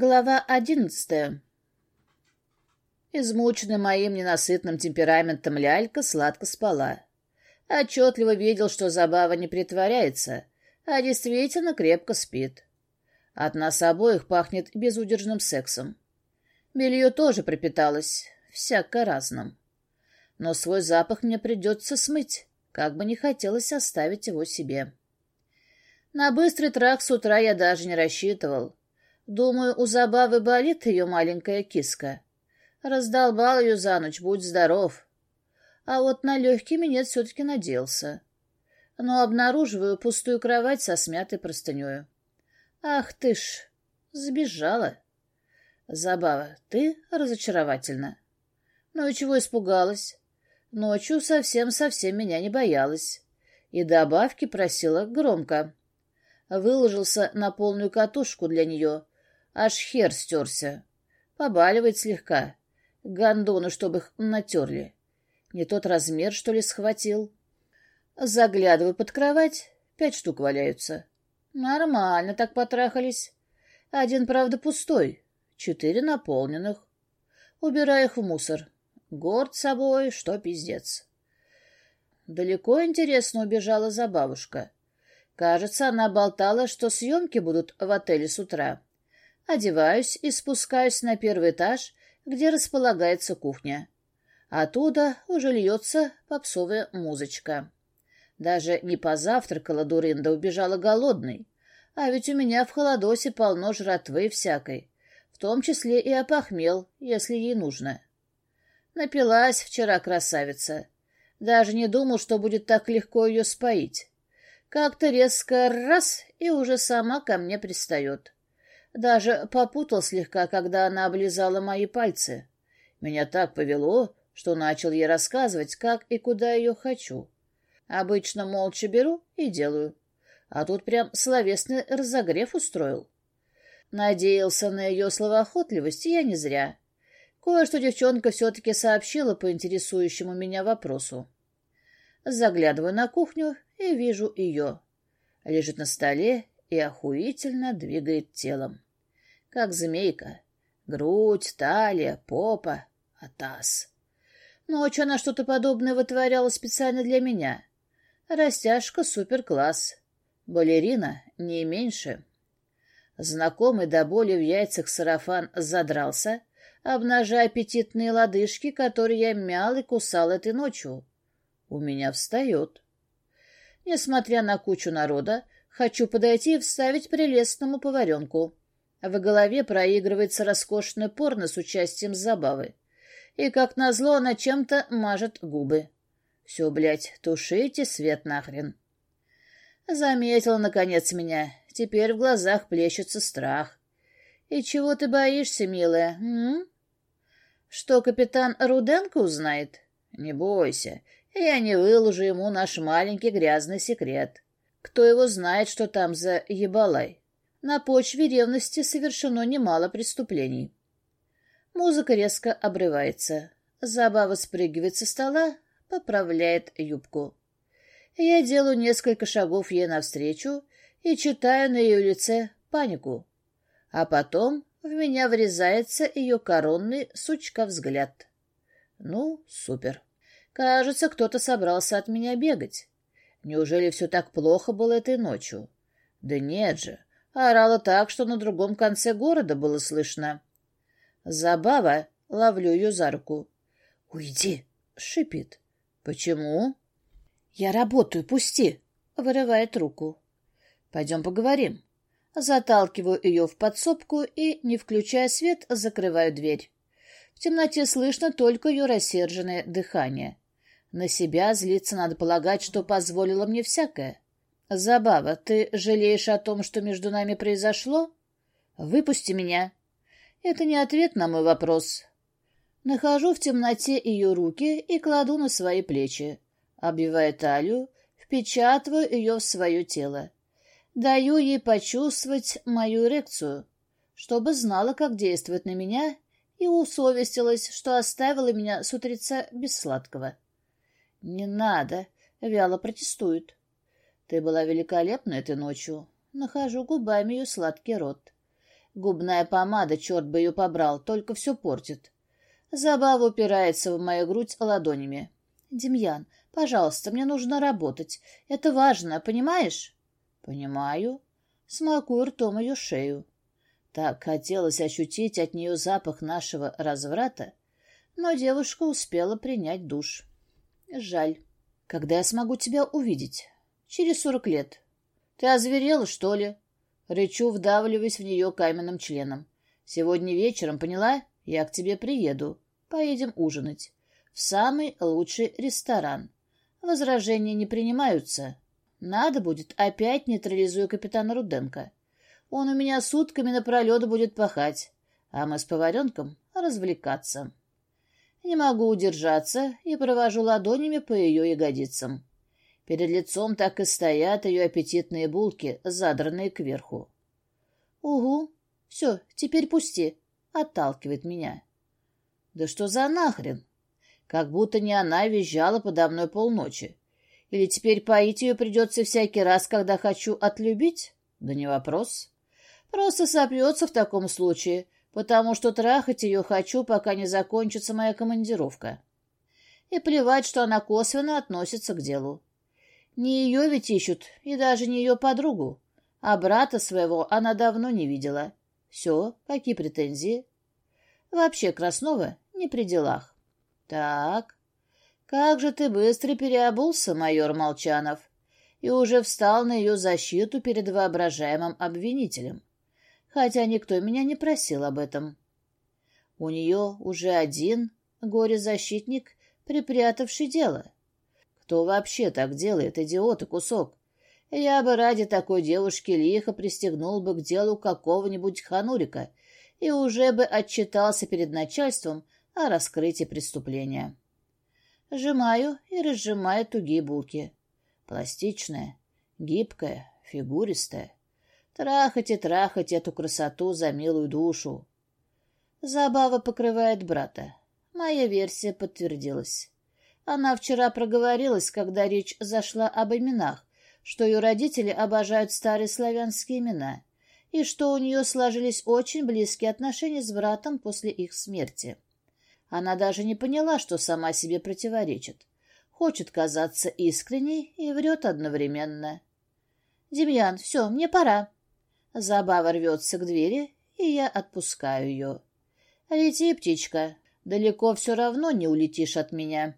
Глава одиннадцатая. Измученный моим ненасытным темпераментом лялька сладко спала. Отчетливо видел, что забава не притворяется, а действительно крепко спит. От нас обоих пахнет безудержным сексом. Белье тоже пропиталось, всяко разным. Но свой запах мне придется смыть, как бы не хотелось оставить его себе. На быстрый трак с утра я даже не рассчитывал. Думаю, у Забавы болит ее маленькая киска. Раздолбал ее за ночь, будь здоров. А вот на легкий минет все-таки надеялся. Но обнаруживаю пустую кровать со смятой простыней. Ах ты ж, сбежала. Забава, ты разочаровательна. Ну и чего испугалась? Ночью совсем-совсем меня не боялась. И добавки просила громко. Выложился на полную катушку для нее, Аж хер стерся. Побаливает слегка. Гондоны, чтобы их натерли. Не тот размер, что ли, схватил. Заглядываю под кровать. Пять штук валяются. Нормально так потрахались. Один, правда, пустой. Четыре наполненных. Убираю их в мусор. Горд собой, что пиздец. Далеко, интересно, убежала за бабушка. Кажется, она болтала, что съемки будут в отеле с утра. Одеваюсь и спускаюсь на первый этаж, где располагается кухня. Оттуда уже льется попсовая музычка. Даже не позавтракала дурында, убежала голодной. А ведь у меня в холодосе полно жратвы всякой, в том числе и опохмел, если ей нужно. Напилась вчера красавица. Даже не думал, что будет так легко ее споить. Как-то резко раз и уже сама ко мне пристает. Даже попутал слегка, когда она облизала мои пальцы. Меня так повело, что начал ей рассказывать, как и куда ее хочу. Обычно молча беру и делаю. А тут прям словесный разогрев устроил. Надеялся на ее словоохотливость, и я не зря. Кое-что девчонка все-таки сообщила по интересующему меня вопросу. Заглядываю на кухню и вижу ее. Лежит на столе и охуительно двигает телом. Как змейка. Грудь, талия, попа, а таз. Ночью она что-то подобное вытворяла специально для меня. Растяжка супер-класс. Балерина не меньше. Знакомый до боли в яйцах сарафан задрался, обнажая аппетитные лодыжки, которые я мял и кусал этой ночью. У меня встает. Несмотря на кучу народа, Хочу подойти и вставить прелестному поваренку. В голове проигрывается роскошное порно с участием забавы. И, как назло, она чем-то мажет губы. Все, блядь, тушите свет нахрен. Заметила, наконец, меня. Теперь в глазах плещется страх. И чего ты боишься, милая, м? Что капитан Руденко узнает? Не бойся, я не выложу ему наш маленький грязный секрет. Кто его знает, что там за ебалай? На почве ревности совершено немало преступлений. Музыка резко обрывается. Забава спрыгивает со стола, поправляет юбку. Я делаю несколько шагов ей навстречу и читаю на ее лице панику. А потом в меня врезается ее коронный сучка взгляд. Ну, супер. Кажется, кто-то собрался от меня бегать. Неужели все так плохо было этой ночью? Да нет же, орала так, что на другом конце города было слышно. Забава, ловлю ее за руку. «Уйди!» — шипит. «Почему?» «Я работаю, пусти!» — вырывает руку. «Пойдем поговорим». Заталкиваю ее в подсобку и, не включая свет, закрываю дверь. В темноте слышно только ее рассерженное дыхание. На себя злиться надо полагать, что позволила мне всякое. Забава, ты жалеешь о том, что между нами произошло? Выпусти меня. Это не ответ на мой вопрос. Нахожу в темноте ее руки и кладу на свои плечи. Обвивая талию, впечатываю ее в свое тело. Даю ей почувствовать мою эрекцию, чтобы знала, как действует на меня, и усовестилась, что оставила меня с утреца без сладкого. «Не надо!» — вяло протестует. «Ты была великолепна этой ночью. Нахожу губами ее сладкий рот. Губная помада, черт бы ее побрал, только все портит. Забава упирается в мою грудь ладонями. «Демьян, пожалуйста, мне нужно работать. Это важно, понимаешь?» «Понимаю». Смакую ртом ее шею. Так хотелось ощутить от нее запах нашего разврата, но девушка успела принять душ. Жаль. Когда я смогу тебя увидеть? Через сорок лет. Ты озверела, что ли? Рычу, вдавливаясь в нее каменным членом. Сегодня вечером, поняла? Я к тебе приеду. Поедем ужинать. В самый лучший ресторан. Возражения не принимаются. Надо будет, опять нейтрализую капитана Руденко. Он у меня сутками напролет будет пахать, а мы с поваренком развлекаться. Не могу удержаться и провожу ладонями по ее ягодицам. Перед лицом так и стоят ее аппетитные булки, задранные кверху. «Угу, все, теперь пусти», — отталкивает меня. «Да что за нахрен? Как будто не она визжала подо мной полночи. Или теперь поить ее придется всякий раз, когда хочу отлюбить? Да не вопрос. Просто сопьется в таком случае, потому что трахать ее хочу, пока не закончится моя командировка. И плевать, что она косвенно относится к делу. Не ее ведь ищут, и даже не ее подругу. А брата своего она давно не видела. Все, какие претензии? Вообще, Краснова не при делах. Так, как же ты быстро переобулся, майор Молчанов, и уже встал на ее защиту перед воображаемым обвинителем хотя никто меня не просил об этом. У нее уже один горе-защитник, припрятавший дело. Кто вообще так делает, идиот и кусок? Я бы ради такой девушки лихо пристегнул бы к делу какого-нибудь ханурика и уже бы отчитался перед начальством о раскрытии преступления. Сжимаю и разжимаю тугие булки. Пластичная, гибкая, фигуристая. Трахать и трахать эту красоту за милую душу. Забава покрывает брата. Моя версия подтвердилась. Она вчера проговорилась, когда речь зашла об именах, что ее родители обожают старые славянские имена, и что у нее сложились очень близкие отношения с братом после их смерти. Она даже не поняла, что сама себе противоречит. Хочет казаться искренней и врет одновременно. «Демьян, все, мне пора». Забава рвется к двери, и я отпускаю ее. «Лети, птичка, далеко все равно не улетишь от меня».